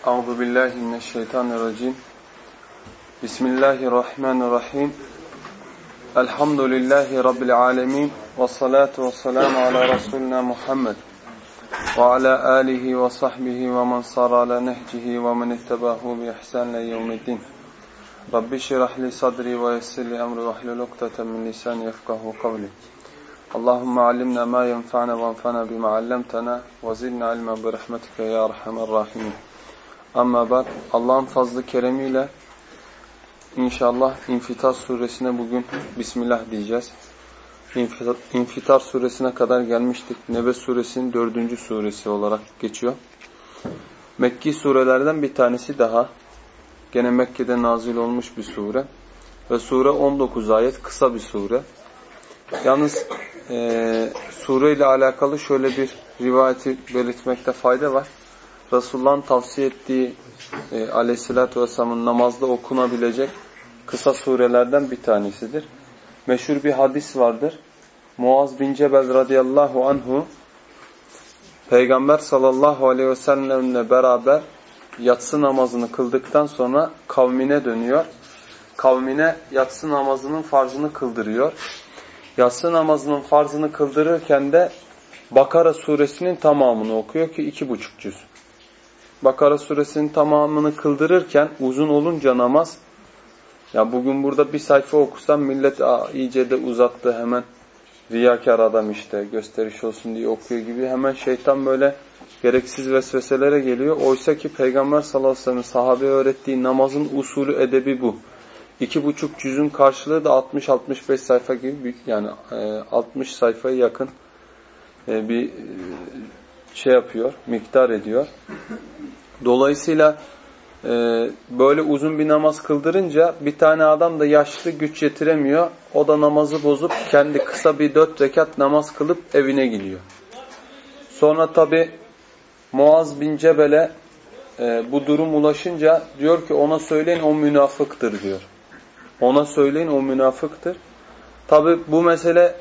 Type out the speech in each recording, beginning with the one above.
أعوذ بالله من الشيطان الرجيم. بسم الله الرحمن الرحيم. الحمد لله رب العالمين والصلاة والسلام على رسولنا محمد وعلى آله وصحبه ومن صار على نهجه ومن اتباه بإحسان ليوم الدين. رب شرح لي صدري ويسر لي أمري واحلل لقطة من لساني يفقه قولي. اللهم علمنا ما ينفعنا وانفعنا بما علمتنا وزدنا علما برحمتك يا أرحم الراحمين. Amma bak Allah'ın fazlı keremiyle inşallah İnfitar suresine bugün Bismillah diyeceğiz. İnfitar, İnfitar suresine kadar gelmiştik. Nebe suresinin dördüncü suresi olarak geçiyor. Mekki surelerden bir tanesi daha. Gene Mekke'de nazil olmuş bir sure. Ve sure 19 ayet kısa bir sure. Yalnız e, sure ile alakalı şöyle bir rivayeti belirtmekte fayda var. Resulullah'ın tavsiye ettiği e, aleyhissalatü vesselamın namazda okunabilecek kısa surelerden bir tanesidir. Meşhur bir hadis vardır. Muaz bin Cebel radıyallahu anhu Peygamber sallallahu aleyhi ve sellemle beraber yatsı namazını kıldıktan sonra kavmine dönüyor. Kavmine yatsı namazının farzını kıldırıyor. Yatsı namazının farzını kıldırırken de Bakara suresinin tamamını okuyor ki iki buçuk cüz. Bakara suresinin tamamını kıldırırken uzun olunca namaz ya bugün burada bir sayfa okusam millet iyice de uzattı hemen riyakar adam işte gösteriş olsun diye okuyor gibi hemen şeytan böyle gereksiz vesveselere geliyor. Oysa ki Peygamber sallallahu aleyhi ve sellem sahabe öğrettiği namazın usulü edebi bu. İki buçuk cüzün karşılığı da 60-65 sayfa gibi yani 60 sayfaya yakın bir şey yapıyor, miktar ediyor. Dolayısıyla e, böyle uzun bir namaz kıldırınca bir tane adam da yaşlı güç yetiremiyor. O da namazı bozup kendi kısa bir dört rekat namaz kılıp evine gidiyor. Sonra tabi Muaz bin Cebel'e e, bu durum ulaşınca diyor ki ona söyleyin o münafıktır diyor. Ona söyleyin o münafıktır. Tabi bu mesele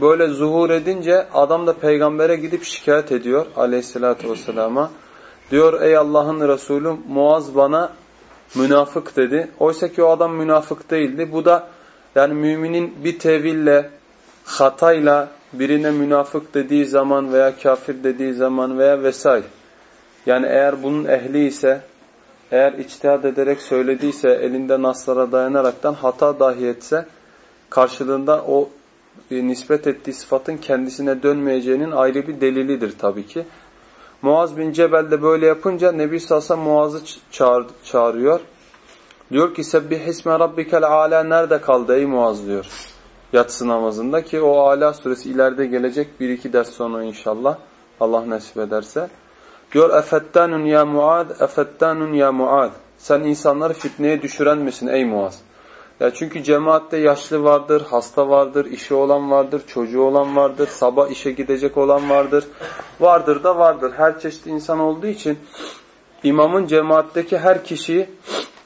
böyle zuhur edince adam da peygambere gidip şikayet ediyor aleyhissalatü vesselama. Diyor ey Allah'ın Resulü Muaz bana münafık dedi. Oysa ki o adam münafık değildi. Bu da yani müminin bir teville, hatayla birine münafık dediği zaman veya kafir dediği zaman veya vesaire. Yani eğer bunun ehli ise, eğer içtihad ederek söylediyse, elinde naslara dayanaraktan hata dahi etse, karşılığında o nispet ettiği sıfatın kendisine dönmeyeceğinin ayrı bir delilidir tabii ki. Muaz bin Cebel de böyle yapınca Nebi Sasa Muaz'ı çağır, çağırıyor. Diyor ki Sebbih isme rabbikel ala nerede kaldı ey Muaz diyor. Yatsı namazında ki o ala suresi ileride gelecek bir iki ders sonra inşallah. Allah nasip ederse. Diyor efettanun ya Muad, efettanun ya Muad. Sen insanları fitneye düşüren misin ey Muaz? Ya çünkü cemaatte yaşlı vardır, hasta vardır, işi olan vardır, çocuğu olan vardır, sabah işe gidecek olan vardır. Vardır da vardır. Her çeşit insan olduğu için imamın cemaatteki her kişiyi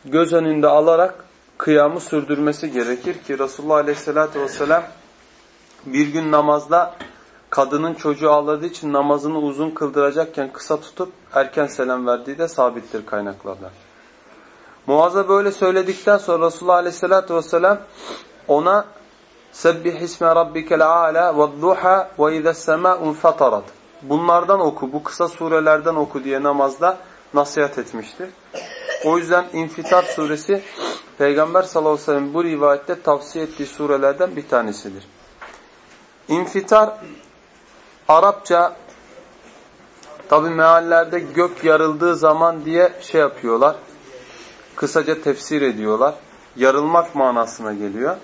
göz önünde alarak kıyamı sürdürmesi gerekir ki Resulullah Aleyhisselatü Vesselam bir gün namazda kadının çocuğu ağladığı için namazını uzun kıldıracakken kısa tutup erken selam verdiği de sabittir kaynaklardan. Muaz'a böyle söyledikten sonra Resulullah Aleyhisselatü Vesselam ona Sebbih isme rabbikel a'la ve duha ve ize sema'un fatarat. Bunlardan oku, bu kısa surelerden oku diye namazda nasihat etmiştir. O yüzden İnfitar suresi Peygamber sallallahu aleyhi ve sellem bu rivayette tavsiye ettiği surelerden bir tanesidir. İnfitar Arapça tabi meallerde gök yarıldığı zaman diye şey yapıyorlar kısaca tefsir ediyorlar. Yarılmak manasına geliyor.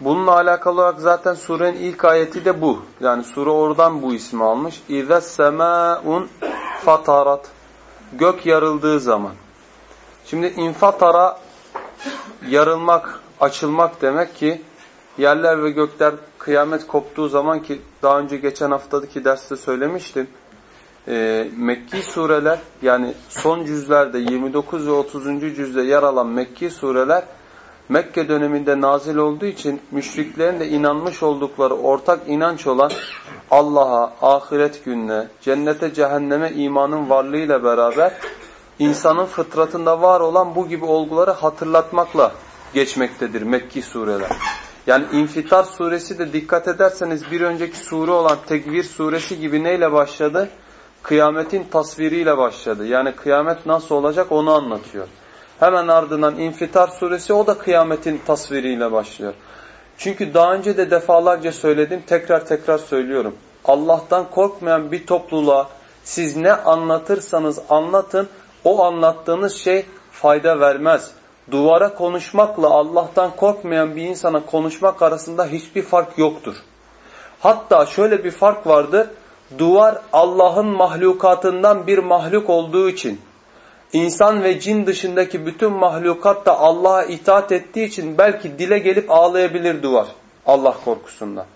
Bununla alakalı olarak zaten surenin ilk ayeti de bu. Yani sure oradan bu ismi almış. İze semâun fatarat. Gök yarıldığı zaman. Şimdi infatara yarılmak, açılmak demek ki yerler ve gökler kıyamet koptuğu zaman ki daha önce geçen haftadaki derste söylemiştim e, Mekki sureler yani son cüzlerde 29 ve 30. cüzde yer alan Mekki sureler Mekke döneminde nazil olduğu için müşriklerin de inanmış oldukları ortak inanç olan Allah'a, ahiret gününe, cennete, cehenneme imanın varlığıyla beraber insanın fıtratında var olan bu gibi olguları hatırlatmakla geçmektedir Mekki sureler. Yani İnfitar suresi de dikkat ederseniz bir önceki sure olan Tekvir suresi gibi neyle başladı? Kıyametin tasviriyle başladı. Yani kıyamet nasıl olacak onu anlatıyor. Hemen ardından İnfitar suresi o da kıyametin tasviriyle başlıyor. Çünkü daha önce de defalarca söyledim, tekrar tekrar söylüyorum. Allah'tan korkmayan bir topluluğa siz ne anlatırsanız anlatın, o anlattığınız şey fayda vermez. Duvara konuşmakla Allah'tan korkmayan bir insana konuşmak arasında hiçbir fark yoktur. Hatta şöyle bir fark vardır. Duvar Allah'ın mahlukatından bir mahluk olduğu için İnsan ve cin dışındaki bütün mahlukat da Allah'a itaat ettiği için belki dile gelip ağlayabilir duvar Allah korkusundan.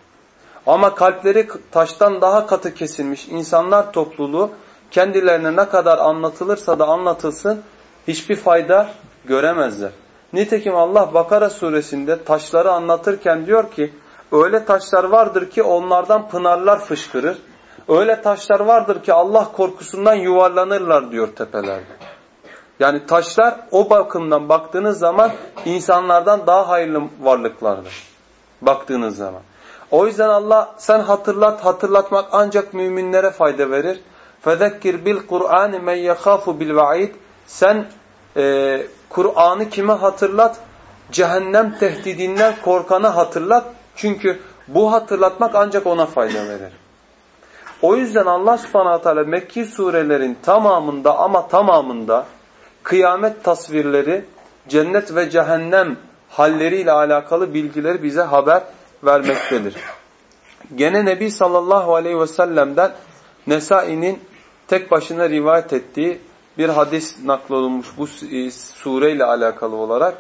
Ama kalpleri taştan daha katı kesilmiş insanlar topluluğu kendilerine ne kadar anlatılırsa da anlatılsın hiçbir fayda göremezler. Nitekim Allah Bakara suresinde taşları anlatırken diyor ki öyle taşlar vardır ki onlardan pınarlar fışkırır. Öyle taşlar vardır ki Allah korkusundan yuvarlanırlar diyor tepelerde. Yani taşlar o bakımdan baktığınız zaman insanlardan daha hayırlı varlıklardır. Baktığınız zaman. O yüzden Allah sen hatırlat hatırlatmak ancak müminlere fayda verir. Fezekkir bil Kur'an men yakafu bil vaid. Sen e, Kur'an'ı kime hatırlat? Cehennem tehdidinden korkana hatırlat. Çünkü bu hatırlatmak ancak ona fayda verir. O yüzden Allah subhanahu teala Mekki surelerin tamamında ama tamamında kıyamet tasvirleri, cennet ve cehennem halleriyle alakalı bilgileri bize haber vermektedir. Gene Nebi sallallahu aleyhi ve sellem'den Nesai'nin tek başına rivayet ettiği bir hadis naklolunmuş bu e, sureyle alakalı olarak.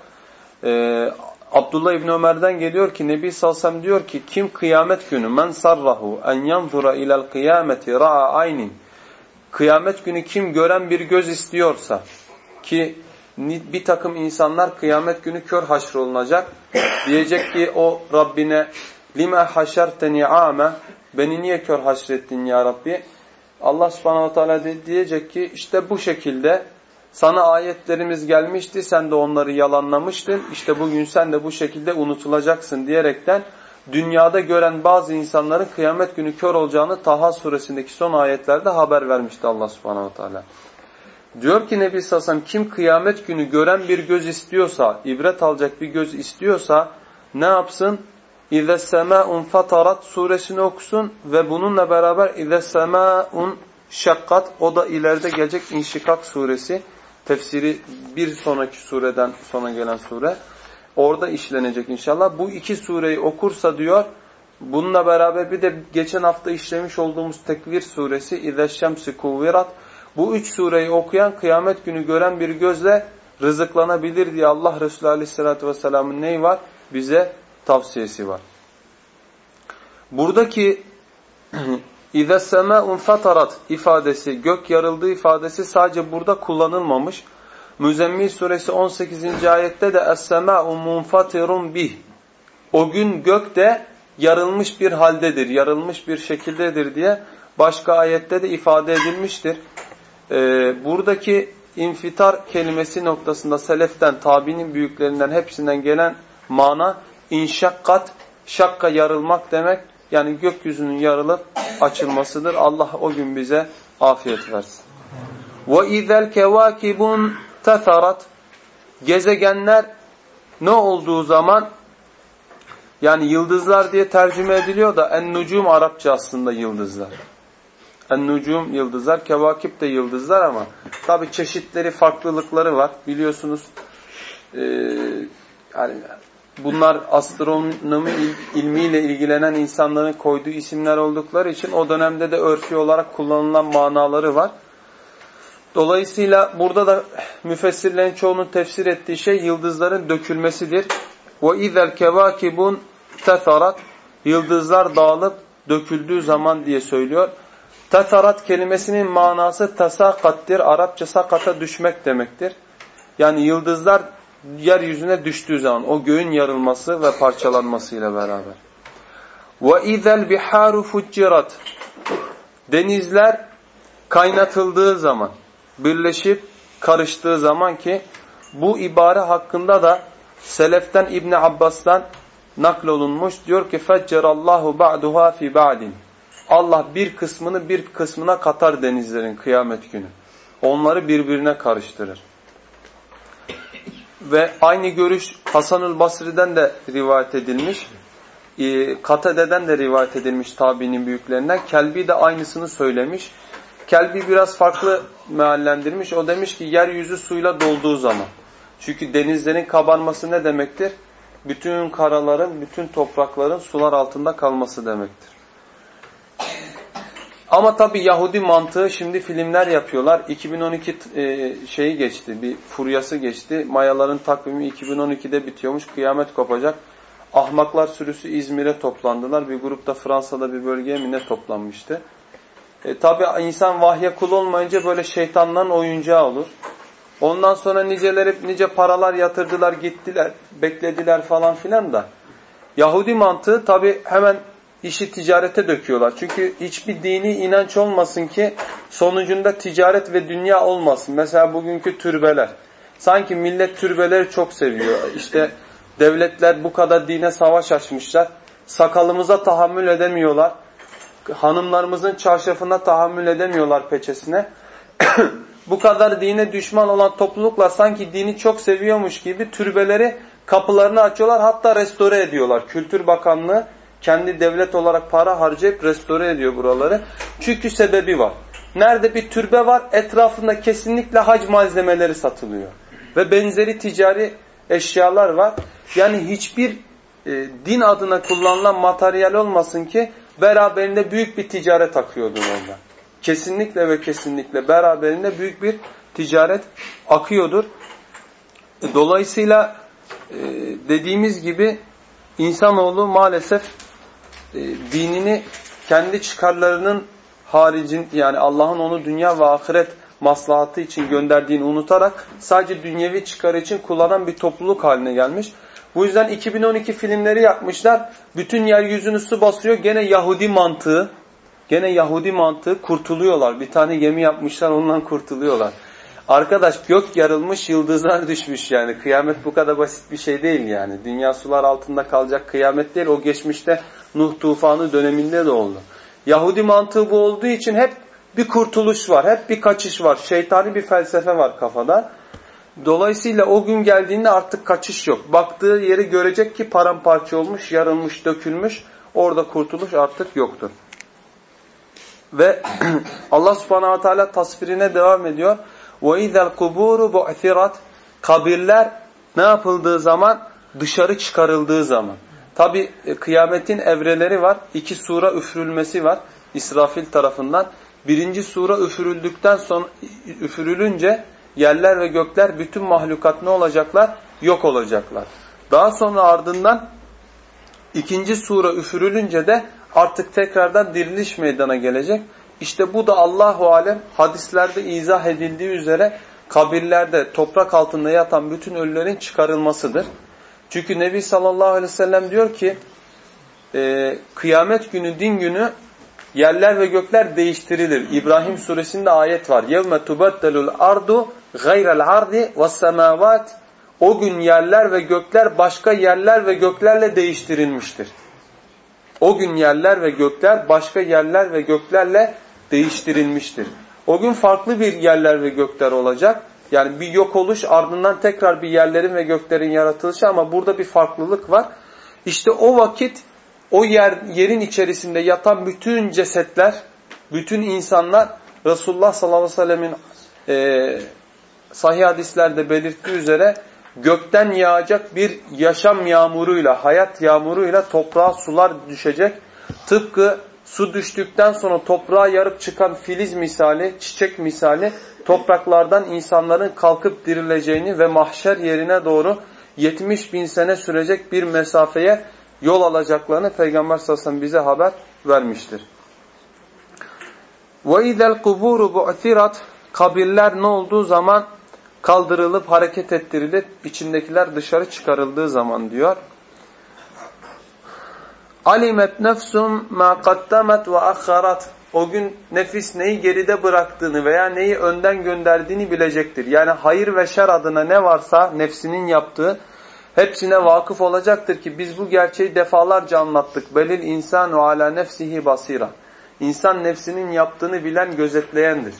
Abdullah İbni Ömer'den geliyor ki Nebi sallallahu diyor ki kim kıyamet günü men sarrahu en yanzura ilel kıyameti ra'a aynin kıyamet günü kim gören bir göz istiyorsa ki bir takım insanlar kıyamet günü kör haşrolunacak. Diyecek ki o Rabbine lime haşerteni ame beni niye kör haşrettin ya Rabbi? Allah subhanahu teala diyecek ki işte bu şekilde sana ayetlerimiz gelmişti sen de onları yalanlamıştın. İşte bugün sen de bu şekilde unutulacaksın diyerekten dünyada gören bazı insanların kıyamet günü kör olacağını Taha suresindeki son ayetlerde haber vermişti Allah subhanahu teala. Diyor ki Nebi Sassam kim kıyamet günü gören bir göz istiyorsa, ibret alacak bir göz istiyorsa ne yapsın? اِذَا السَّمَاءٌ fatarat suresini okusun ve bununla beraber اِذَا السَّمَاءٌ şakkat o da ileride gelecek İnşikak suresi Tefsiri bir sonraki sureden sonra gelen sure. Orada işlenecek inşallah. Bu iki sureyi okursa diyor, bununla beraber bir de geçen hafta işlemiş olduğumuz Tekvir suresi, İzeşşemsi Kuvvirat. Bu üç sureyi okuyan kıyamet günü gören bir gözle rızıklanabilir diye Allah Resulü Aleyhisselatü Vesselam'ın neyi var? Bize tavsiyesi var. Buradaki اِذَا السَّمَاءٌ فَتَرَتْ ifadesi, gök yarıldığı ifadesi sadece burada kullanılmamış. Müzzemmil suresi 18. ayette de اَسْسَمَاءٌ مُنْفَتِرٌ bih. O gün gök de yarılmış bir haldedir, yarılmış bir şekildedir diye başka ayette de ifade edilmiştir. Ee, buradaki infitar kelimesi noktasında seleften, tabinin büyüklerinden hepsinden gelen mana inşakkat, şakka yarılmak demek. Yani gökyüzünün yarılıp açılmasıdır. Allah o gün bize afiyet versin. وَاِذَا الْكَوَاكِبُونَ تَثَرَتْ Gezegenler ne olduğu zaman yani yıldızlar diye tercüme ediliyor da en-nucum Arapça aslında yıldızlar. En-nucum yıldızlar, kevakip de yıldızlar ama tabi çeşitleri, farklılıkları var. Biliyorsunuz e, yani bunlar astronomi ilmiyle ilgilenen insanların koyduğu isimler oldukları için o dönemde de örfi olarak kullanılan manaları var. Dolayısıyla burada da müfessirlerin çoğunun tefsir ettiği şey yıldızların dökülmesidir. وَاِذَا الْكَوَاكِبُونَ تَثَرَتْ Yıldızlar dağılıp döküldüğü zaman diye söylüyor. Tetarat kelimesinin manası tasakattir. Arapça sakata düşmek demektir. Yani yıldızlar yeryüzüne düştüğü zaman o göğün yarılması ve parçalanmasıyla beraber. Ve izel biharu fuccirat. Denizler kaynatıldığı zaman, birleşip karıştığı zaman ki bu ibare hakkında da Seleften İbni Abbas'tan naklolunmuş. Diyor ki feccerallahu ba'duha fi ba'din. Allah bir kısmını bir kısmına katar denizlerin kıyamet günü. Onları birbirine karıştırır. Ve aynı görüş Hasanül Basri'den de rivayet edilmiş. E, Katade'den de rivayet edilmiş tabinin büyüklerinden. Kelbi de aynısını söylemiş. Kelbi biraz farklı meallendirmiş. O demiş ki yeryüzü suyla dolduğu zaman. Çünkü denizlerin kabarması ne demektir? Bütün karaların, bütün toprakların sular altında kalması demektir. Ama tabi Yahudi mantığı şimdi filmler yapıyorlar. 2012 e, şeyi geçti, bir furyası geçti. Mayaların takvimi 2012'de bitiyormuş, kıyamet kopacak. Ahmaklar sürüsü İzmir'e toplandılar. Bir grupta Fransa'da bir bölgeye mi ne toplanmıştı. E, tabi insan vahye kul olmayınca böyle şeytanların oyuncağı olur. Ondan sonra niceleri nice paralar yatırdılar, gittiler, beklediler falan filan da. Yahudi mantığı tabi hemen işi ticarete döküyorlar. Çünkü hiçbir dini inanç olmasın ki sonucunda ticaret ve dünya olmasın. Mesela bugünkü türbeler. Sanki millet türbeleri çok seviyor. İşte devletler bu kadar dine savaş açmışlar. Sakalımıza tahammül edemiyorlar. Hanımlarımızın çarşafına tahammül edemiyorlar peçesine. bu kadar dine düşman olan topluluklar sanki dini çok seviyormuş gibi türbeleri kapılarını açıyorlar hatta restore ediyorlar. Kültür Bakanlığı kendi devlet olarak para harcayıp restore ediyor buraları. Çünkü sebebi var. Nerede bir türbe var etrafında kesinlikle hac malzemeleri satılıyor. Ve benzeri ticari eşyalar var. Yani hiçbir e, din adına kullanılan materyal olmasın ki beraberinde büyük bir ticaret akıyordur orada. Kesinlikle ve kesinlikle beraberinde büyük bir ticaret akıyordur. Dolayısıyla e, dediğimiz gibi insanoğlu maalesef e, dinini kendi çıkarlarının haricin yani Allah'ın onu dünya ve ahiret maslahatı için gönderdiğini unutarak sadece dünyevi çıkar için kullanan bir topluluk haline gelmiş. Bu yüzden 2012 filmleri yapmışlar. Bütün yeryüzünü su basıyor. Gene Yahudi mantığı, gene Yahudi mantığı kurtuluyorlar. Bir tane gemi yapmışlar ondan kurtuluyorlar. Arkadaş gök yarılmış, yıldızlar düşmüş yani. Kıyamet bu kadar basit bir şey değil yani. Dünya sular altında kalacak kıyamet değil. O geçmişte Nuh tufanı döneminde de oldu. Yahudi mantığı bu olduğu için hep bir kurtuluş var. Hep bir kaçış var. Şeytani bir felsefe var kafada. Dolayısıyla o gün geldiğinde artık kaçış yok. Baktığı yeri görecek ki paramparça olmuş, yarılmış, dökülmüş. Orada kurtuluş artık yoktur. Ve Allah subhanahu wa ta'ala tasvirine devam ediyor. وَاِذَا الْقُبُورُ بُعْثِرَتْ Kabirler ne yapıldığı zaman? Dışarı çıkarıldığı zaman. Tabi e, kıyametin evreleri var. İki sura üfürülmesi var İsrafil tarafından. Birinci sura üfürüldükten sonra üfürülünce yerler ve gökler bütün mahlukat ne olacaklar? Yok olacaklar. Daha sonra ardından ikinci sura üfürülünce de artık tekrardan diriliş meydana gelecek. İşte bu da Allahu alem hadislerde izah edildiği üzere kabirlerde toprak altında yatan bütün ölülerin çıkarılmasıdır. Çünkü Nebi sallallahu aleyhi ve sellem diyor ki e, kıyamet günü din günü yerler ve gökler değiştirilir. İbrahim suresinde ayet var. Yevme tubaddelul ardu gayrel ardi ve semavat o gün yerler ve gökler başka yerler ve göklerle değiştirilmiştir. O gün yerler ve gökler başka yerler ve göklerle değiştirilmiştir. O gün farklı bir yerler ve gökler olacak. Yani bir yok oluş ardından tekrar bir yerlerin ve göklerin yaratılışı ama burada bir farklılık var. İşte o vakit o yer yerin içerisinde yatan bütün cesetler, bütün insanlar Resulullah sallallahu aleyhi ve sellemin e, sahih hadislerde belirttiği üzere gökten yağacak bir yaşam yağmuruyla, hayat yağmuruyla toprağa sular düşecek. Tıpkı su düştükten sonra toprağa yarıp çıkan filiz misali, çiçek misali topraklardan insanların kalkıp dirileceğini ve mahşer yerine doğru 70 bin sene sürecek bir mesafeye yol alacaklarını Peygamber sallallahu bize haber vermiştir. وَاِذَا الْقُبُورُ بُعْثِرَتْ Kabirler ne olduğu zaman kaldırılıp hareket ettirilip içindekiler dışarı çıkarıldığı zaman diyor. Alimet nefsum ma kaddemet ve akharat. O gün nefis neyi geride bıraktığını veya neyi önden gönderdiğini bilecektir. Yani hayır ve şer adına ne varsa nefsinin yaptığı hepsine vakıf olacaktır ki biz bu gerçeği defalarca anlattık. Belil insanu ala nefsihi basira. İnsan nefsinin yaptığını bilen gözetleyendir.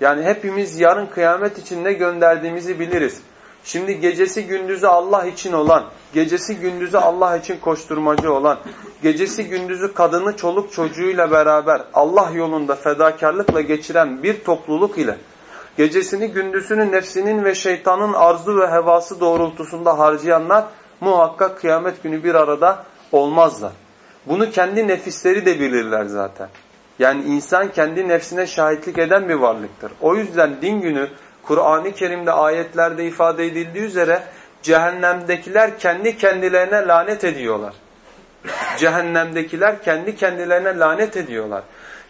Yani hepimiz yarın kıyamet için ne gönderdiğimizi biliriz. Şimdi gecesi gündüzü Allah için olan, gecesi gündüzü Allah için koşturmacı olan, gecesi gündüzü kadını çoluk çocuğuyla beraber Allah yolunda fedakarlıkla geçiren bir topluluk ile gecesini gündüzünü nefsinin ve şeytanın arzu ve hevası doğrultusunda harcayanlar muhakkak kıyamet günü bir arada olmazlar. Bunu kendi nefisleri de bilirler zaten. Yani insan kendi nefsine şahitlik eden bir varlıktır. O yüzden din günü Kur'an-ı Kerim'de ayetlerde ifade edildiği üzere cehennemdekiler kendi kendilerine lanet ediyorlar. Cehennemdekiler kendi kendilerine lanet ediyorlar.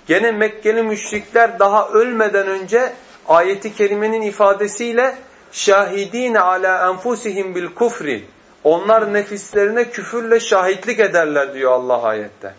Gene Mekkeli müşrikler daha ölmeden önce ayeti kerimenin ifadesiyle şahidine ala enfusihim bil kufri onlar nefislerine küfürle şahitlik ederler diyor Allah ayette.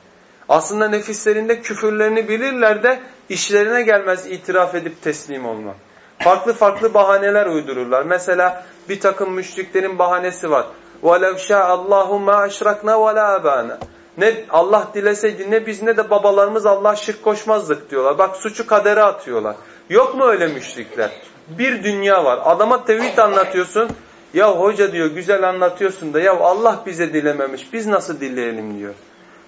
Aslında nefislerinde küfürlerini bilirler de işlerine gelmez itiraf edip teslim olmak Farklı farklı bahaneler uydururlar. Mesela bir takım müşriklerin bahanesi var. وَلَوْ شَاءَ اللّٰهُ مَا اَشْرَكْنَا وَلَا أَبَانَا Ne Allah dileseydi ne biz ne de babalarımız Allah şirk koşmazdık diyorlar. Bak suçu kadere atıyorlar. Yok mu öyle müşrikler? Bir dünya var. Adama tevhid anlatıyorsun. Ya hoca diyor güzel anlatıyorsun da ya Allah bize dilememiş. Biz nasıl dileyelim diyor.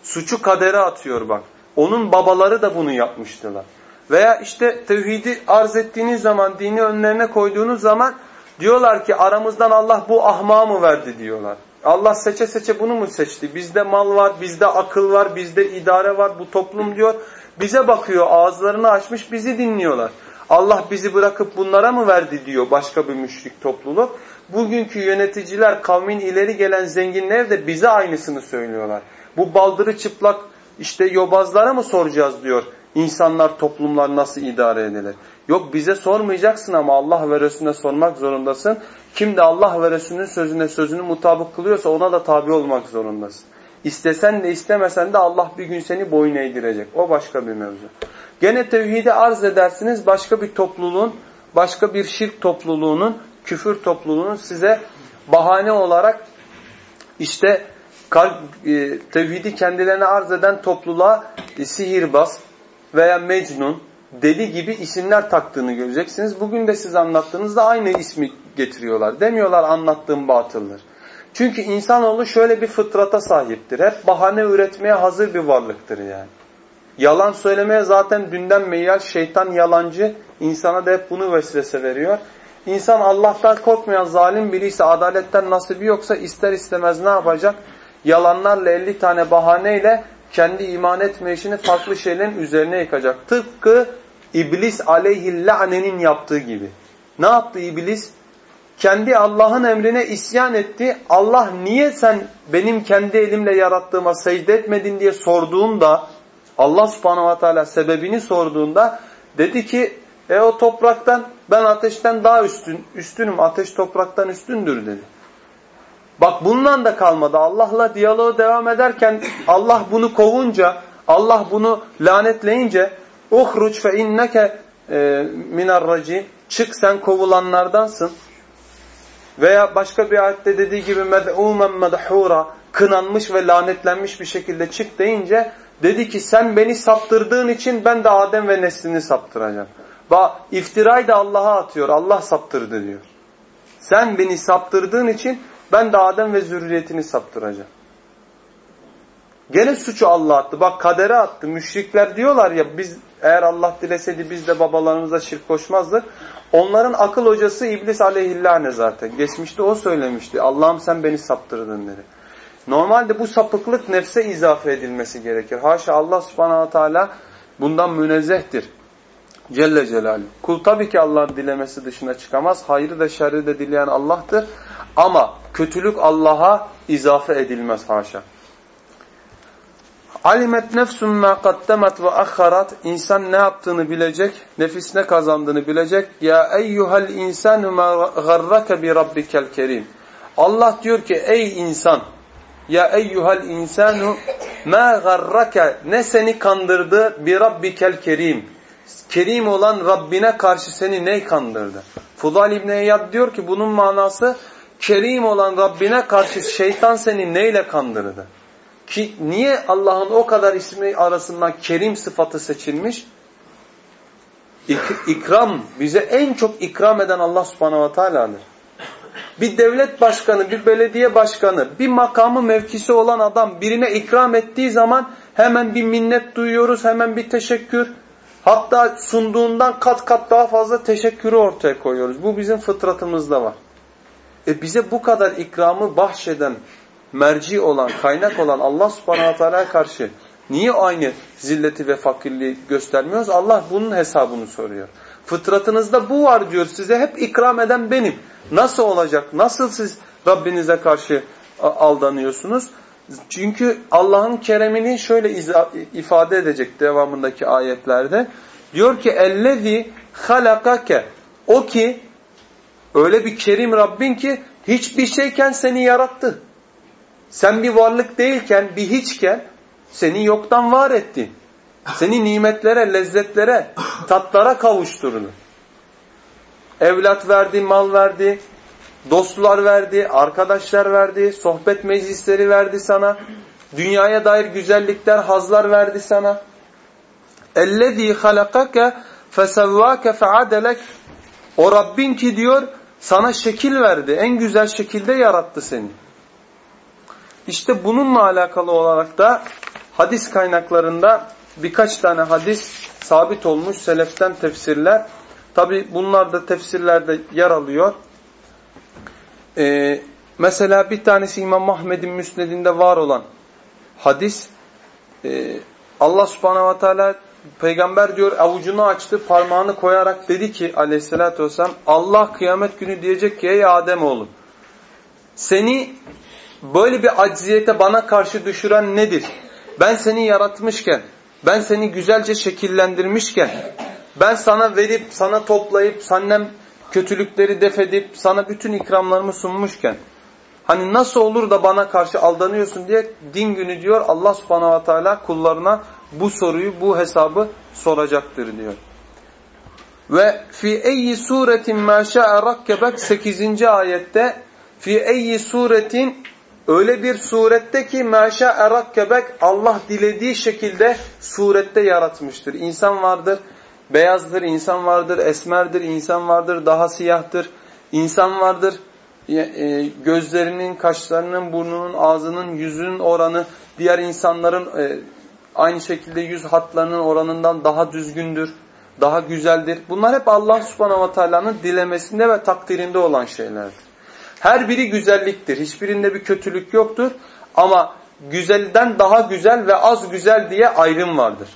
Suçu kadere atıyor bak. Onun babaları da bunu yapmıştılar. Veya işte tevhidi arz ettiğiniz zaman, dini önlerine koyduğunuz zaman diyorlar ki aramızdan Allah bu ahma mı verdi diyorlar. Allah seçe seçe bunu mu seçti? Bizde mal var, bizde akıl var, bizde idare var, bu toplum diyor. Bize bakıyor, ağızlarını açmış bizi dinliyorlar. Allah bizi bırakıp bunlara mı verdi diyor başka bir müşrik topluluk. Bugünkü yöneticiler kavmin ileri gelen zenginler de bize aynısını söylüyorlar. Bu baldırı çıplak işte yobazlara mı soracağız diyor. İnsanlar, toplumlar nasıl idare edilir? Yok bize sormayacaksın ama Allah ve Resulüne sormak zorundasın. Kim de Allah ve Resulünün sözüne sözünü mutabık kılıyorsa ona da tabi olmak zorundasın. İstesen de istemesen de Allah bir gün seni boyun eğdirecek. O başka bir mevzu. Gene tevhidi arz edersiniz başka bir topluluğun, başka bir şirk topluluğunun, küfür topluluğunun size bahane olarak işte e, tevhidi kendilerine arz eden topluluğa e, sihirbaz veya mecnun, deli gibi isimler taktığını göreceksiniz. Bugün de siz anlattığınızda aynı ismi getiriyorlar. Demiyorlar anlattığım batıldır. Çünkü insanoğlu şöyle bir fıtrata sahiptir. Hep bahane üretmeye hazır bir varlıktır yani. Yalan söylemeye zaten dünden meyyal şeytan yalancı. insana da hep bunu vesvese veriyor. İnsan Allah'tan korkmayan zalim biri ise adaletten nasibi yoksa ister istemez ne yapacak? Yalanlarla 50 tane bahaneyle kendi iman etme işini farklı şeylerin üzerine yıkacak. Tıpkı İblis aleyhillânenin yaptığı gibi. Ne yaptı İblis? Kendi Allah'ın emrine isyan etti. Allah niye sen benim kendi elimle yarattığıma secde etmedin diye sorduğunda Allah subhanahu wa ta'ala sebebini sorduğunda dedi ki e o topraktan ben ateşten daha üstün, üstünüm ateş topraktan üstündür dedi. Bak bundan da kalmadı. Allah'la diyaloğu devam ederken Allah bunu kovunca, Allah bunu lanetleyince uhruc fe inneke e, minarraci çık sen kovulanlardansın. Veya başka bir ayette dediği gibi med'umen medhura kınanmış ve lanetlenmiş bir şekilde çık deyince dedi ki sen beni saptırdığın için ben de Adem ve neslini saptıracağım. Bak iftirayı da Allah'a atıyor. Allah saptırdı diyor. Sen beni saptırdığın için ben de Adem ve zürriyetini saptıracağım. Gene suçu Allah attı. Bak kadere attı. Müşrikler diyorlar ya biz eğer Allah dileseydi biz de babalarımıza şirk koşmazdık. Onların akıl hocası İblis aleyhillâne zaten. Geçmişte o söylemişti. Allah'ım sen beni saptırdın dedi. Normalde bu sapıklık nefse izafe edilmesi gerekir. Haşa Allah subhanahu teala bundan münezzehtir. Celle Celaluhu. Kul tabii ki Allah'ın dilemesi dışına çıkamaz. Hayrı da şerri de dileyen Allah'tır. Ama kötülük Allah'a izafe edilmez haşa. Alimet nefsun ma kaddemet ve akharat. İnsan ne yaptığını bilecek, nefis ne kazandığını bilecek. Ya eyyuhel insanu ma garrake bi rabbikel kerim. Allah diyor ki ey insan ya eyyuhel insanu ma garrake ne seni kandırdı bi rabbikel kerim. Kerim olan Rabbine karşı seni ne kandırdı? Fudal İbni Eyyad diyor ki bunun manası Kerim olan Rabbine karşı şeytan seni neyle kandırdı? Ki niye Allah'ın o kadar ismi arasından Kerim sıfatı seçilmiş? İk ikram, bize en çok ikram eden Allah subhanahu ve teala'dır. Bir devlet başkanı, bir belediye başkanı, bir makamı mevkisi olan adam birine ikram ettiği zaman hemen bir minnet duyuyoruz, hemen bir teşekkür. Hatta sunduğundan kat kat daha fazla teşekkürü ortaya koyuyoruz. Bu bizim fıtratımızda var. E bize bu kadar ikramı bahşeden, merci olan, kaynak olan Allah subhanahu teala'ya karşı niye aynı zilleti ve fakirliği göstermiyoruz? Allah bunun hesabını soruyor. Fıtratınızda bu var diyor. Size hep ikram eden benim. Nasıl olacak? Nasıl siz Rabbinize karşı aldanıyorsunuz? Çünkü Allah'ın keremini şöyle ifade edecek devamındaki ayetlerde. Diyor ki ellezî halakake o ki öyle bir kerim Rabbin ki hiçbir şeyken seni yarattı. Sen bir varlık değilken, bir hiçken seni yoktan var etti. Seni nimetlere, lezzetlere, tatlara kavuşturdu. Evlat verdi, mal verdi, dostlar verdi, arkadaşlar verdi, sohbet meclisleri verdi sana. Dünyaya dair güzellikler, hazlar verdi sana. اَلَّذ۪ي خَلَقَكَ فَسَوَّاكَ فَعَدَلَكَ O Rabbin ki diyor sana şekil verdi. En güzel şekilde yarattı seni. İşte bununla alakalı olarak da hadis kaynaklarında birkaç tane hadis sabit olmuş seleften tefsirler. Tabi bunlar da tefsirlerde yer alıyor. Ee, mesela bir tanesi İmam Ahmed'in müsnedinde var olan hadis. Ee, Allah subhanehu ve teala peygamber diyor avucunu açtı parmağını koyarak dedi ki aleyhissalatü vesselam Allah kıyamet günü diyecek ki ey Adem oğlum seni böyle bir acziyete bana karşı düşüren nedir? Ben seni yaratmışken, ben seni güzelce şekillendirmişken, ben sana verip, sana toplayıp, senden kötülükleri defedip, sana bütün ikramlarımı sunmuşken, hani nasıl olur da bana karşı aldanıyorsun diye din günü diyor Allah subhanahu wa ta'ala kullarına bu soruyu, bu hesabı soracaktır diyor. Ve fi eyyi suretin ma şa'a rakkebek 8. ayette fi eyyi suretin öyle bir surette ki maşa erakkebek Allah dilediği şekilde surette yaratmıştır. İnsan vardır, beyazdır, insan vardır, esmerdir, insan vardır, daha siyahtır. İnsan vardır, e, gözlerinin, kaşlarının, burnunun, ağzının, yüzünün oranı diğer insanların e, aynı şekilde yüz hatlarının oranından daha düzgündür, daha güzeldir. Bunlar hep Allah subhanahu ve teala'nın dilemesinde ve takdirinde olan şeylerdir. Her biri güzelliktir. Hiçbirinde bir kötülük yoktur. Ama güzelden daha güzel ve az güzel diye ayrım vardır.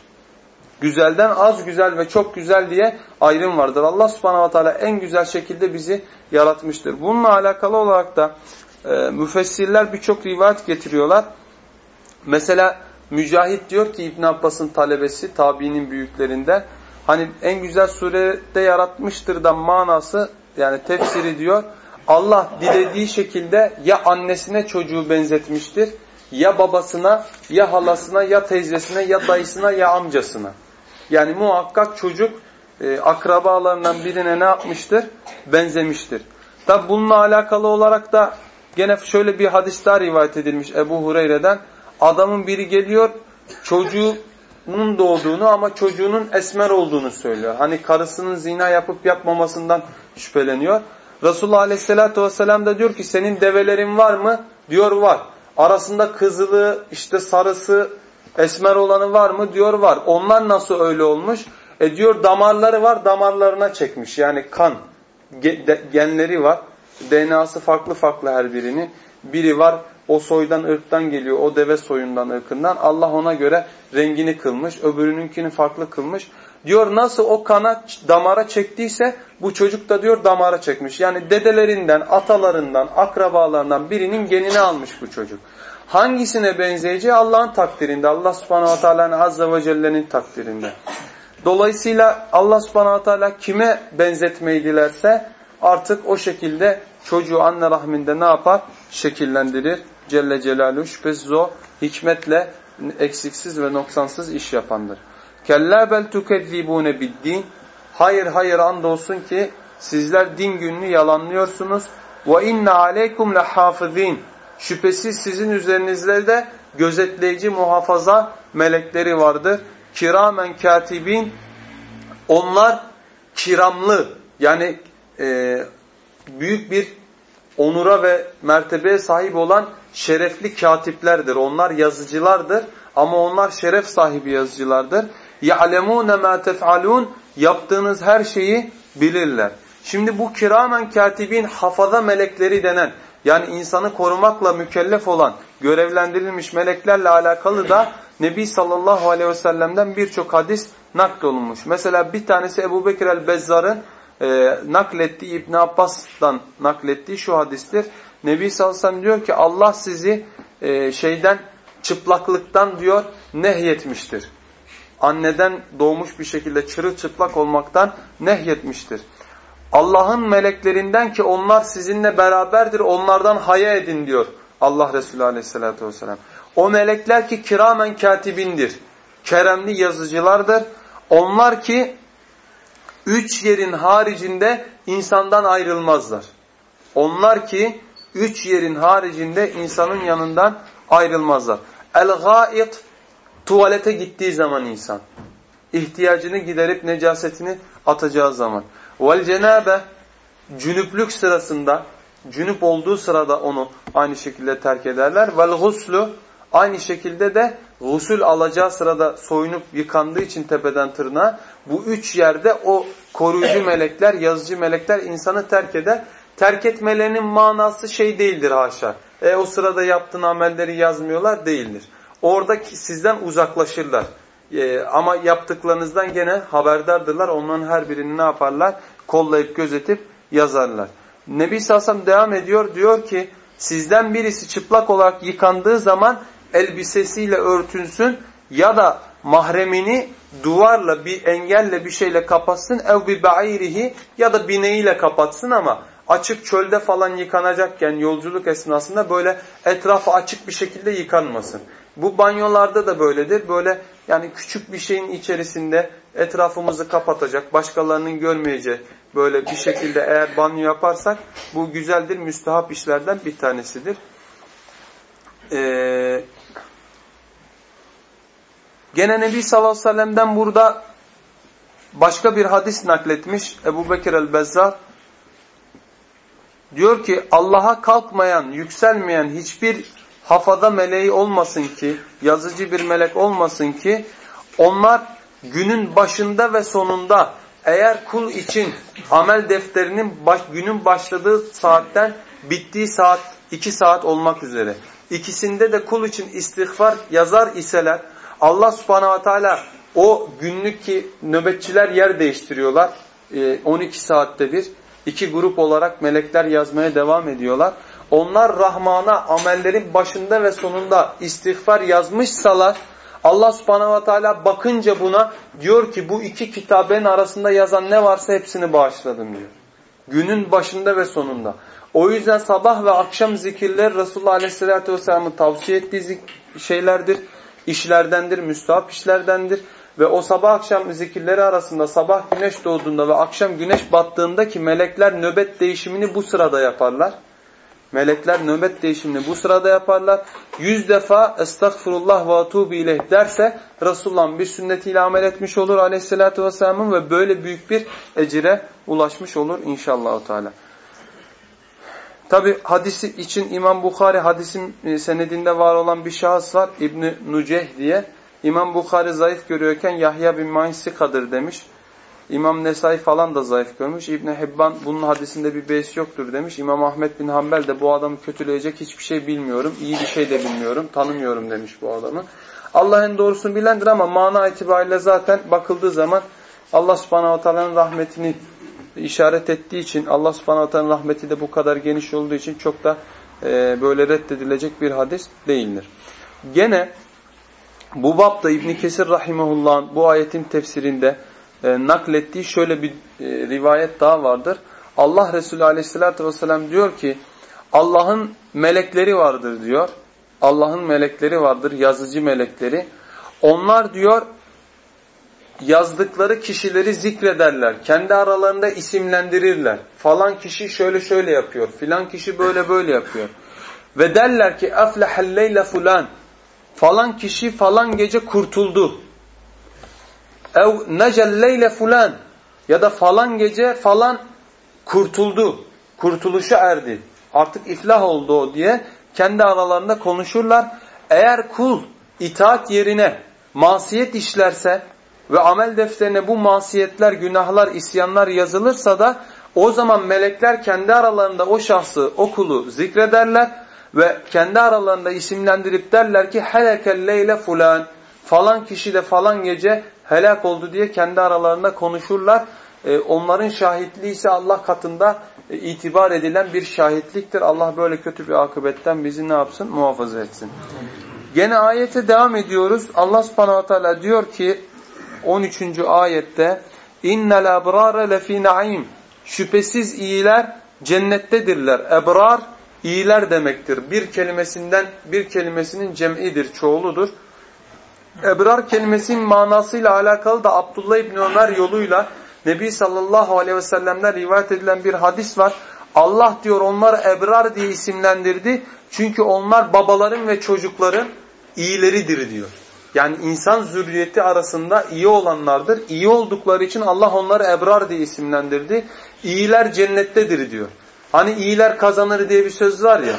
Güzelden az güzel ve çok güzel diye ayrım vardır. Allah subhanahu wa ta'ala en güzel şekilde bizi yaratmıştır. Bununla alakalı olarak da e, müfessirler birçok rivayet getiriyorlar. Mesela Mücahit diyor ki İbn Abbas'ın talebesi, tabiinin büyüklerinden, hani en güzel surede yaratmıştır da manası yani tefsiri diyor. Allah dilediği şekilde ya annesine çocuğu benzetmiştir, ya babasına, ya halasına, ya teyzesine, ya dayısına, ya amcasına. Yani muhakkak çocuk e, akrabalarından birine ne yapmıştır? Benzemiştir. Tabi bununla alakalı olarak da gene şöyle bir hadis daha rivayet edilmiş Ebu Hureyre'den. Adamın biri geliyor çocuğunun doğduğunu ama çocuğunun esmer olduğunu söylüyor. Hani karısının zina yapıp yapmamasından şüpheleniyor. Resulullah Aleyhisselatü Vesselam da diyor ki senin develerin var mı? Diyor var. Arasında kızılı, işte sarısı, esmer olanı var mı? Diyor var. Onlar nasıl öyle olmuş? E diyor damarları var, damarlarına çekmiş. Yani kan, genleri var. DNA'sı farklı farklı her birinin. Biri var o soydan ırktan geliyor, o deve soyundan ırkından. Allah ona göre rengini kılmış, öbürününkini farklı kılmış. Diyor nasıl o kana damara çektiyse bu çocuk da diyor damara çekmiş. Yani dedelerinden, atalarından, akrabalarından birinin genini almış bu çocuk. Hangisine benzeyeceği Allah'ın takdirinde. Allah subhanahu ta'ala'nın azze ve celle'nin takdirinde. Dolayısıyla Allah subhanahu wa ta'ala kime benzetmeyi dilerse artık o şekilde çocuğu anne rahminde ne yapar? Şekillendirir. Celle Celaluhu şüphesiz o hikmetle eksiksiz ve noksansız iş yapandır. Kella bel tukezzibune biddin. Hayır hayır andolsun ki sizler din gününü yalanlıyorsunuz. Ve inne aleykum lehafizin. Şüphesiz sizin üzerinizde de gözetleyici muhafaza melekleri vardır. Kiramen katibin. Onlar kiramlı yani e, büyük bir onura ve mertebeye sahip olan şerefli katiplerdir. Onlar yazıcılardır ama onlar şeref sahibi yazıcılardır. يَعْلَمُونَ مَا تَفْعَلُونَ Yaptığınız her şeyi bilirler. Şimdi bu kiramen katibin hafaza melekleri denen yani insanı korumakla mükellef olan görevlendirilmiş meleklerle alakalı da Nebi sallallahu aleyhi ve sellem'den birçok hadis naklolunmuş. Mesela bir tanesi Ebu Bekir el-Bezzar'ın e, naklettiği İbn Abbas'tan naklettiği şu hadistir. Nebi sallallahu aleyhi ve diyor ki Allah sizi e, şeyden çıplaklıktan diyor nehyetmiştir. Anneden doğmuş bir şekilde çırılçıplak olmaktan nehyetmiştir. Allah'ın meleklerinden ki onlar sizinle beraberdir onlardan haya edin diyor Allah Resulü aleyhissalatü vesselam. O melekler ki kiramen katibindir. Keremli yazıcılardır. Onlar ki üç yerin haricinde insandan ayrılmazlar. Onlar ki üç yerin haricinde insanın yanından ayrılmazlar. El-gâit tuvalete gittiği zaman insan. ihtiyacını giderip necasetini atacağı zaman. Vel cenabe cünüplük sırasında cünüp olduğu sırada onu aynı şekilde terk ederler. Vel guslu aynı şekilde de gusül alacağı sırada soyunup yıkandığı için tepeden tırnağa bu üç yerde o koruyucu melekler, yazıcı melekler insanı terk eder. Terk etmelerinin manası şey değildir haşa. E o sırada yaptığın amelleri yazmıyorlar değildir. Orada sizden uzaklaşırlar. E, ama yaptıklarınızdan gene haberdardırlar. Onların her birini ne yaparlar? Kollayıp gözetip yazarlar. Nebi Sassam devam ediyor. Diyor ki sizden birisi çıplak olarak yıkandığı zaman elbisesiyle örtünsün ya da mahremini duvarla bir engelle bir şeyle kapatsın ev bi ba'irihi ya da bineğiyle kapatsın ama açık çölde falan yıkanacakken yolculuk esnasında böyle etrafı açık bir şekilde yıkanmasın. Bu banyolarda da böyledir. Böyle yani küçük bir şeyin içerisinde etrafımızı kapatacak, başkalarının görmeyeceği böyle bir şekilde eğer banyo yaparsak bu güzeldir, müstahap işlerden bir tanesidir. Ee, gene Nebi sallallahu aleyhi ve sellem'den burada başka bir hadis nakletmiş Ebu Bekir el-Bezzar. Diyor ki Allah'a kalkmayan, yükselmeyen hiçbir hafada meleği olmasın ki, yazıcı bir melek olmasın ki, onlar günün başında ve sonunda eğer kul için amel defterinin baş, günün başladığı saatten bittiği saat iki saat olmak üzere. ikisinde de kul için istiğfar yazar iseler Allah subhanahu ve teala o günlük ki nöbetçiler yer değiştiriyorlar. 12 saatte bir. İki grup olarak melekler yazmaya devam ediyorlar onlar Rahman'a amellerin başında ve sonunda istiğfar yazmışsalar Allah subhanahu ve teala bakınca buna diyor ki bu iki kitabın arasında yazan ne varsa hepsini bağışladım diyor. Günün başında ve sonunda. O yüzden sabah ve akşam zikirler Resulullah aleyhissalatü vesselamın tavsiye ettiği şeylerdir. işlerdendir, müstahap işlerdendir. Ve o sabah akşam zikirleri arasında sabah güneş doğduğunda ve akşam güneş battığında ki melekler nöbet değişimini bu sırada yaparlar. Melekler nöbet değişimini bu sırada yaparlar. Yüz defa estağfurullah ve atubu ileyh derse Resulullah'ın bir sünnetiyle amel etmiş olur aleyhissalatü vesselamın ve böyle büyük bir ecire ulaşmış olur inşallah. Teala. Tabi hadisi için İmam Bukhari hadisin e, senedinde var olan bir şahıs var İbni Nuceh diye. İmam Bukhari zayıf görüyorken Yahya bin Ma'in sikadır demiş. İmam Nesai falan da zayıf görmüş. İbn Hibban bunun hadisinde bir beis yoktur demiş. İmam Ahmet bin Hanbel de bu adamı kötüleyecek hiçbir şey bilmiyorum. iyi bir şey de bilmiyorum. Tanımıyorum demiş bu adamı. Allah en doğrusunu bilendir ama mana itibariyle zaten bakıldığı zaman Allah subhanahu teala'nın rahmetini işaret ettiği için Allah subhanahu teala'nın rahmeti de bu kadar geniş olduğu için çok da e, böyle reddedilecek bir hadis değildir. Gene bu bapta İbn Kesir rahimehullah'ın bu ayetin tefsirinde e, naklettiği şöyle bir e, rivayet daha vardır. Allah Resulü aleyhissalatü vesselam diyor ki Allah'ın melekleri vardır diyor. Allah'ın melekleri vardır, yazıcı melekleri. Onlar diyor yazdıkları kişileri zikrederler. Kendi aralarında isimlendirirler. Falan kişi şöyle şöyle yapıyor. Filan kişi böyle böyle yapıyor. Ve derler ki eflehelleyle fulan. Falan kişi falan gece kurtuldu. Ev necelleyle fulan. Ya da falan gece falan kurtuldu. Kurtuluşa erdi. Artık iflah oldu o diye kendi aralarında konuşurlar. Eğer kul itaat yerine masiyet işlerse ve amel defterine bu masiyetler, günahlar, isyanlar yazılırsa da o zaman melekler kendi aralarında o şahsı, o kulu zikrederler ve kendi aralarında isimlendirip derler ki helekelleyle fulan falan kişi de falan gece helak oldu diye kendi aralarında konuşurlar. Ee, onların şahitliği ise Allah katında e, itibar edilen bir şahitliktir. Allah böyle kötü bir akıbetten bizi ne yapsın? Muhafaza etsin. Gene ayete devam ediyoruz. Allah subhanahu teala diyor ki 13. ayette innel ebrare lefi naim şüphesiz iyiler cennettedirler. Ebrar iyiler demektir. Bir kelimesinden bir kelimesinin cem'idir, çoğuludur. Ebrar kelimesinin manasıyla alakalı da Abdullah İbni Ömer yoluyla Nebi sallallahu aleyhi ve sellem'den rivayet edilen bir hadis var. Allah diyor onları ebrar diye isimlendirdi. Çünkü onlar babaların ve çocukların iyileridir diyor. Yani insan zürriyeti arasında iyi olanlardır. İyi oldukları için Allah onları ebrar diye isimlendirdi. İyiler cennettedir diyor. Hani iyiler kazanır diye bir söz var ya.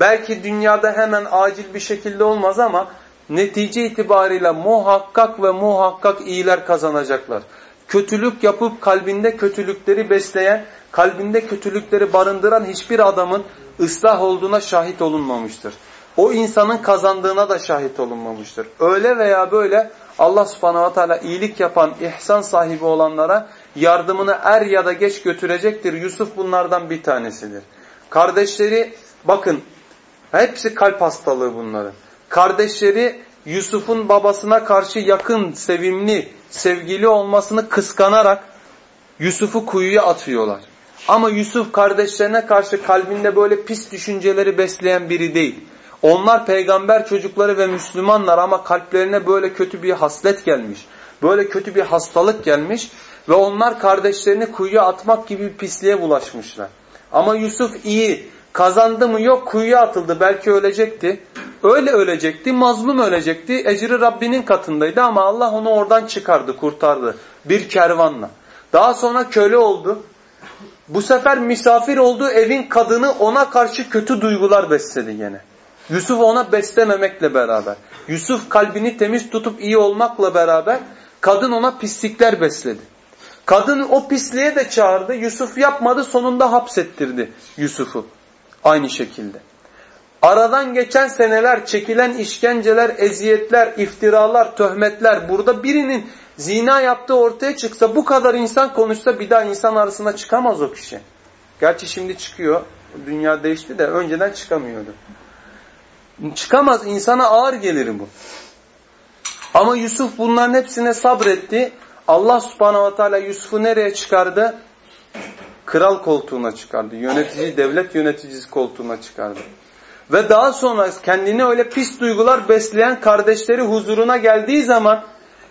Belki dünyada hemen acil bir şekilde olmaz ama netice itibariyle muhakkak ve muhakkak iyiler kazanacaklar. Kötülük yapıp kalbinde kötülükleri besleyen, kalbinde kötülükleri barındıran hiçbir adamın ıslah olduğuna şahit olunmamıştır o insanın kazandığına da şahit olunmamıştır. Öyle veya böyle Allah subhanahu teala iyilik yapan, ihsan sahibi olanlara yardımını er ya da geç götürecektir. Yusuf bunlardan bir tanesidir. Kardeşleri bakın hepsi kalp hastalığı bunların. Kardeşleri Yusuf'un babasına karşı yakın, sevimli, sevgili olmasını kıskanarak Yusuf'u kuyuya atıyorlar. Ama Yusuf kardeşlerine karşı kalbinde böyle pis düşünceleri besleyen biri değil. Onlar peygamber çocukları ve Müslümanlar ama kalplerine böyle kötü bir haslet gelmiş. Böyle kötü bir hastalık gelmiş ve onlar kardeşlerini kuyuya atmak gibi bir pisliğe bulaşmışlar. Ama Yusuf iyi. Kazandı mı yok kuyuya atıldı. Belki ölecekti. Öyle ölecekti. Mazlum ölecekti. Ecri Rabbinin katındaydı ama Allah onu oradan çıkardı, kurtardı. Bir kervanla. Daha sonra köle oldu. Bu sefer misafir olduğu evin kadını ona karşı kötü duygular besledi gene. Yusuf ona beslememekle beraber, Yusuf kalbini temiz tutup iyi olmakla beraber kadın ona pislikler besledi. Kadın o pisliğe de çağırdı. Yusuf yapmadı sonunda hapsettirdi Yusuf'u. Aynı şekilde. Aradan geçen seneler, çekilen işkenceler, eziyetler, iftiralar, töhmetler burada birinin zina yaptığı ortaya çıksa bu kadar insan konuşsa bir daha insan arasında çıkamaz o kişi. Gerçi şimdi çıkıyor. Dünya değişti de önceden çıkamıyordu. Çıkamaz. insana ağır gelir bu. Ama Yusuf bunların hepsine sabretti. Allah subhanahu ve teala Yusuf'u nereye çıkardı? Kral koltuğuna çıkardı. Yönetici, devlet yöneticisi koltuğuna çıkardı. Ve daha sonra kendini öyle pis duygular besleyen kardeşleri huzuruna geldiği zaman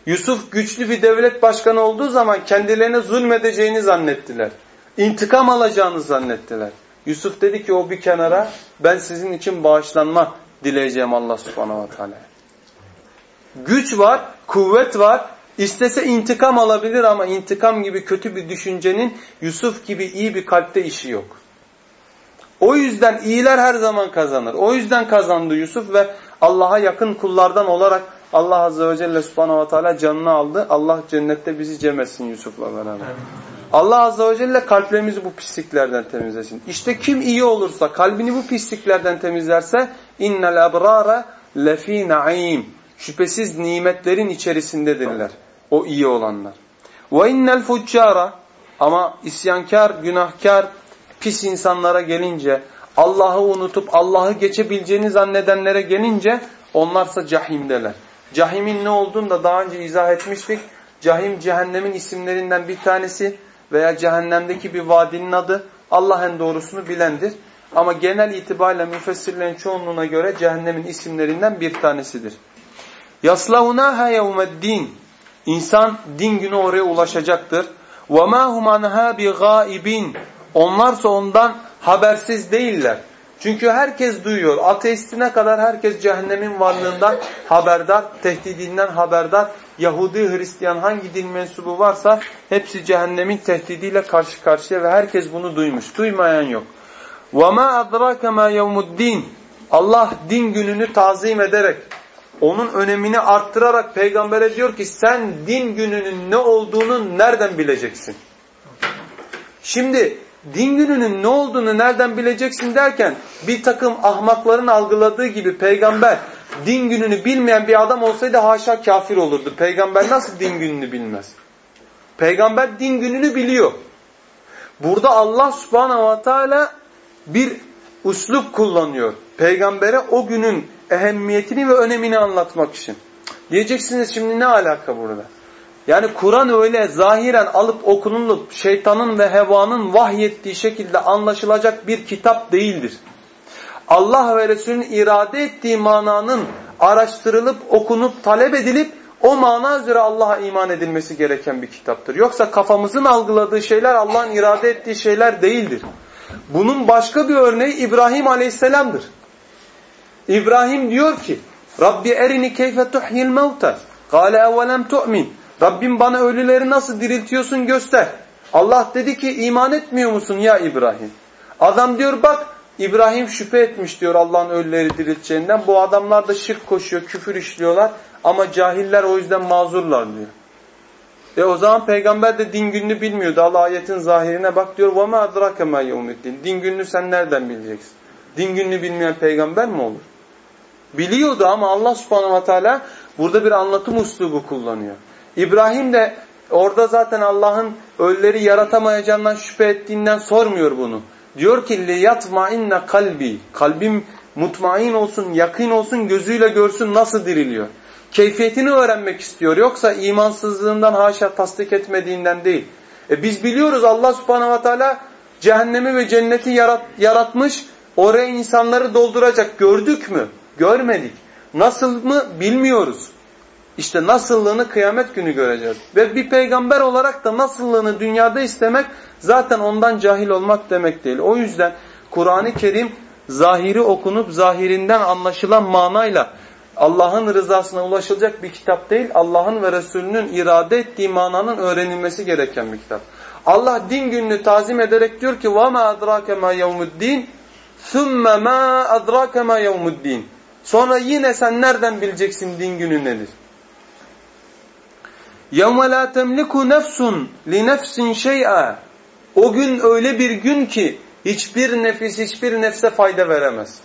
Yusuf güçlü bir devlet başkanı olduğu zaman kendilerine zulmedeceğini zannettiler. İntikam alacağını zannettiler. Yusuf dedi ki o bir kenara ben sizin için bağışlanma dileyeceğim Allah subhanahu wa ta'ala. Güç var, kuvvet var. İstese intikam alabilir ama intikam gibi kötü bir düşüncenin Yusuf gibi iyi bir kalpte işi yok. O yüzden iyiler her zaman kazanır. O yüzden kazandı Yusuf ve Allah'a yakın kullardan olarak Allah Azze ve Celle subhanahu wa ta'ala canını aldı. Allah cennette bizi cem etsin Yusuf'la beraber. Allah Azze ve Celle kalplerimizi bu pisliklerden temizlesin. İşte kim iyi olursa, kalbini bu pisliklerden temizlerse innel ebrara lefi naim. Şüphesiz nimetlerin içerisindedirler. O iyi olanlar. Ve innel fuccara ama isyankar, günahkar, pis insanlara gelince Allah'ı unutup Allah'ı geçebileceğini zannedenlere gelince onlarsa cahimdeler. Cahimin ne olduğunu da daha önce izah etmiştik. Cahim cehennemin isimlerinden bir tanesi veya cehennemdeki bir vadinin adı. Allah en doğrusunu bilendir. Ama genel itibariyle müfessirlerin çoğunluğuna göre cehennemin isimlerinden bir tanesidir. Yaslavunaha yevmeddin. İnsan din günü oraya ulaşacaktır. وَمَا هُمْ عَنْهَا بِغَائِبِينَ Onlarsa ondan habersiz değiller. Çünkü herkes duyuyor. Ateistine kadar herkes cehennemin varlığından haberdar, tehdidinden haberdar. Yahudi, Hristiyan hangi din mensubu varsa hepsi cehennemin tehdidiyle karşı karşıya ve herkes bunu duymuş. Duymayan yok. وَمَا أَدْرَاكَ مَا يَوْمُ الدِّينِ Allah din gününü tazim ederek, onun önemini arttırarak peygambere diyor ki sen din gününün ne olduğunu nereden bileceksin? Şimdi din gününün ne olduğunu nereden bileceksin derken bir takım ahmakların algıladığı gibi peygamber din gününü bilmeyen bir adam olsaydı haşa kafir olurdu. Peygamber nasıl din gününü bilmez? Peygamber din gününü biliyor. Burada Allah subhanahu ve teala bir uslup kullanıyor. Peygambere o günün ehemmiyetini ve önemini anlatmak için. Diyeceksiniz şimdi ne alaka burada? Yani Kur'an öyle zahiren alıp okunulup şeytanın ve hevanın vahyettiği şekilde anlaşılacak bir kitap değildir. Allah ve Resulünün irade ettiği mananın araştırılıp, okunup, talep edilip o mana üzere Allah'a iman edilmesi gereken bir kitaptır. Yoksa kafamızın algıladığı şeyler Allah'ın irade ettiği şeyler değildir. Bunun başka bir örneği İbrahim Aleyhisselam'dır. İbrahim diyor ki Rabbi erini keyfe tuhyil mevte. Kale evvelem tu'min. Rabbim bana ölüleri nasıl diriltiyorsun göster. Allah dedi ki iman etmiyor musun ya İbrahim? Adam diyor bak İbrahim şüphe etmiş diyor Allah'ın ölüleri dirilteceğinden. Bu adamlar da şirk koşuyor, küfür işliyorlar ama cahiller o yüzden mazurlar diyor. E o zaman peygamber de din gününü bilmiyordu. Allah ayetin zahirine bak diyor. وَمَا أَدْرَكَ مَا يَوْمُ Din gününü sen nereden bileceksin? Din gününü bilmeyen peygamber mi olur? Biliyordu ama Allah subhanahu ve teala burada bir anlatım üslubu kullanıyor. İbrahim de orada zaten Allah'ın ölüleri yaratamayacağından şüphe ettiğinden sormuyor bunu. Diyor ki liyatmainne kalbi. Kalbim mutmain olsun, yakın olsun, gözüyle görsün nasıl diriliyor. Keyfiyetini öğrenmek istiyor. Yoksa imansızlığından haşa tasdik etmediğinden değil. E biz biliyoruz Allah subhanahu ve teala cehennemi ve cenneti yarat, yaratmış. Oraya insanları dolduracak gördük mü? Görmedik. Nasıl mı? Bilmiyoruz. İşte nasıllığını kıyamet günü göreceğiz. Ve bir peygamber olarak da nasıllığını dünyada istemek zaten ondan cahil olmak demek değil. O yüzden Kur'an-ı Kerim zahiri okunup zahirinden anlaşılan manayla Allah'ın rızasına ulaşılacak bir kitap değil. Allah'ın ve Resulünün irade ettiği mananın öğrenilmesi gereken bir kitap. Allah din gününü tazim ederek diyor ki وَمَا أَدْرَاكَ مَا يَوْمُ الدِّينِ ثُمَّ مَا أَدْرَاكَ مَا يَوْمُ الدِّينِ Sonra yine sen nereden bileceksin din günü nedir? يَوْمَ لَا تَمْلِكُ نَفْسٌ لِنَفْسٍ شَيْئًا O gün öyle bir gün ki hiçbir nefis hiçbir nefse fayda veremez.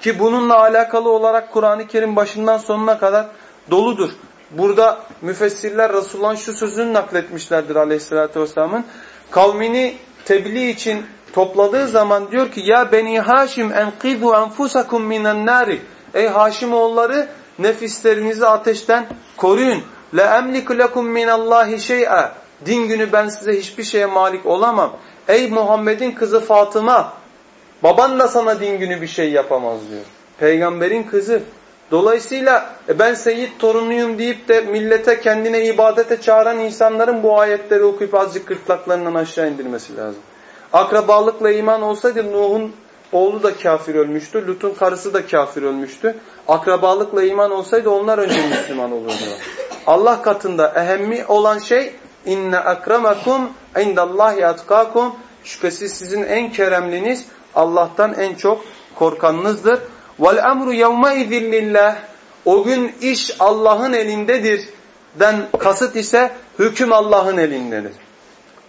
Ki bununla alakalı olarak Kur'an-ı Kerim başından sonuna kadar doludur. Burada müfessirler Resulullah'ın şu sözünü nakletmişlerdir aleyhissalatü vesselamın. Kavmini tebliğ için topladığı zaman diyor ki ya beni Haşim enqidu enfusakum minen nari. Ey Haşimoğulları nefislerinizi ateşten koruyun. La emliku lekum minallahi şey'a. Din günü ben size hiçbir şeye malik olamam. Ey Muhammed'in kızı Fatıma, baban da sana din günü bir şey yapamaz diyor. Peygamberin kızı. Dolayısıyla e, ben Seyyid torunuyum deyip de millete kendine ibadete çağıran insanların bu ayetleri okuyup azıcık gırtlaklarından aşağı indirmesi lazım. Akrabalıkla iman olsaydı Nuh'un oğlu da kafir ölmüştü. Lut'un karısı da kafir ölmüştü. Akrabalıkla iman olsaydı onlar önce Müslüman olurdu. Allah katında ehemmi olan şey inne akramakum indallahi atkakum şüphesiz sizin en keremliniz Allah'tan en çok korkanınızdır. Vel emru yevme lillah o gün iş Allah'ın elindedir den kasıt ise hüküm Allah'ın elindedir.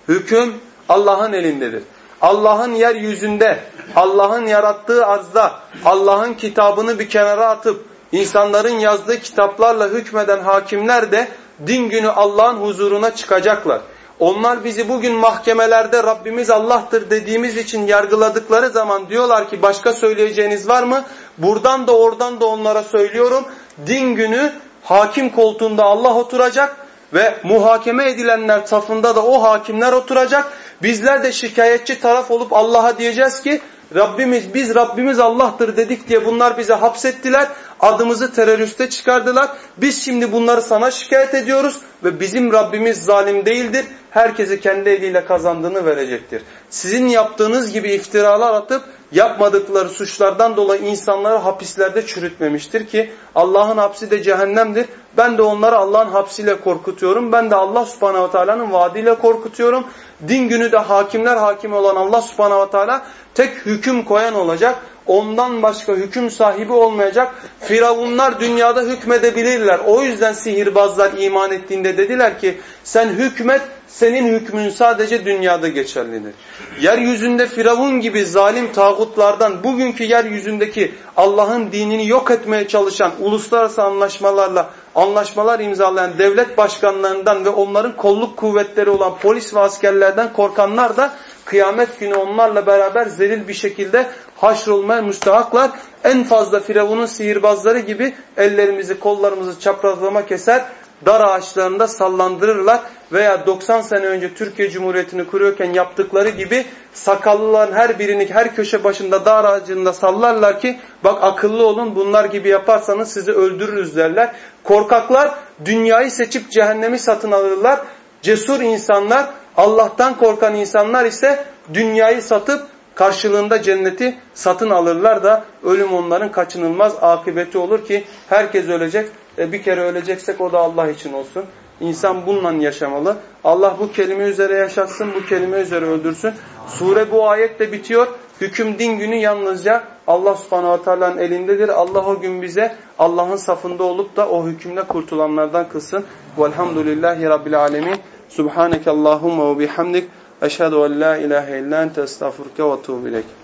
Hüküm Allah'ın elindedir. Allah'ın yeryüzünde, Allah'ın yarattığı arzda, Allah'ın kitabını bir kenara atıp insanların yazdığı kitaplarla hükmeden hakimler de din günü Allah'ın huzuruna çıkacaklar. Onlar bizi bugün mahkemelerde Rabbimiz Allah'tır dediğimiz için yargıladıkları zaman diyorlar ki başka söyleyeceğiniz var mı? Buradan da oradan da onlara söylüyorum. Din günü hakim koltuğunda Allah oturacak ve muhakeme edilenler safında da o hakimler oturacak. Bizler de şikayetçi taraf olup Allah'a diyeceğiz ki Rabbimiz biz Rabbimiz Allah'tır dedik diye bunlar bize hapsettiler. Adımızı teröriste çıkardılar. Biz şimdi bunları sana şikayet ediyoruz ve bizim Rabbimiz zalim değildir. Herkesi kendi eliyle kazandığını verecektir. Sizin yaptığınız gibi iftiralar atıp yapmadıkları suçlardan dolayı insanları hapislerde çürütmemiştir ki Allah'ın hapsi de cehennemdir. Ben de onları Allah'ın hapsiyle korkutuyorum. Ben de Allah subhanahu teala'nın vaadiyle korkutuyorum. Din günü de hakimler hakimi olan Allah subhanahu teala tek hüküm koyan olacak. Ondan başka hüküm sahibi olmayacak. Firavunlar dünyada hükmedebilirler. O yüzden sihirbazlar iman ettiğinde dediler ki sen hükmet senin hükmün sadece dünyada geçerlidir. Yeryüzünde Firavun gibi zalim tağutlardan bugünkü yeryüzündeki Allah'ın dinini yok etmeye çalışan uluslararası anlaşmalarla anlaşmalar imzalayan devlet başkanlarından ve onların kolluk kuvvetleri olan polis ve askerlerden korkanlar da kıyamet günü onlarla beraber zelil bir şekilde haşrolmaya müstahaklar. En fazla Firavun'un sihirbazları gibi ellerimizi kollarımızı çaprazlama keser dar ağaçlarında sallandırırlar veya 90 sene önce Türkiye Cumhuriyeti'ni kuruyorken yaptıkları gibi sakallıların her birini her köşe başında dar ağacında sallarlar ki bak akıllı olun bunlar gibi yaparsanız sizi öldürürüz derler. Korkaklar dünyayı seçip cehennemi satın alırlar. Cesur insanlar Allah'tan korkan insanlar ise dünyayı satıp karşılığında cenneti satın alırlar da ölüm onların kaçınılmaz akıbeti olur ki herkes ölecek. E bir kere öleceksek o da Allah için olsun. İnsan bununla yaşamalı. Allah bu kelime üzere yaşatsın, bu kelime üzere öldürsün. Sure bu ayetle bitiyor. Hüküm din günü yalnızca Allah subhanahu teala'nın elindedir. Allah o gün bize Allah'ın safında olup da o hükümle kurtulanlardan kılsın. Velhamdülillahi Rabbil alemin. Subhaneke Allahumma ve bihamdik. Eşhedü en la ilahe illa ente ve tuğbilek.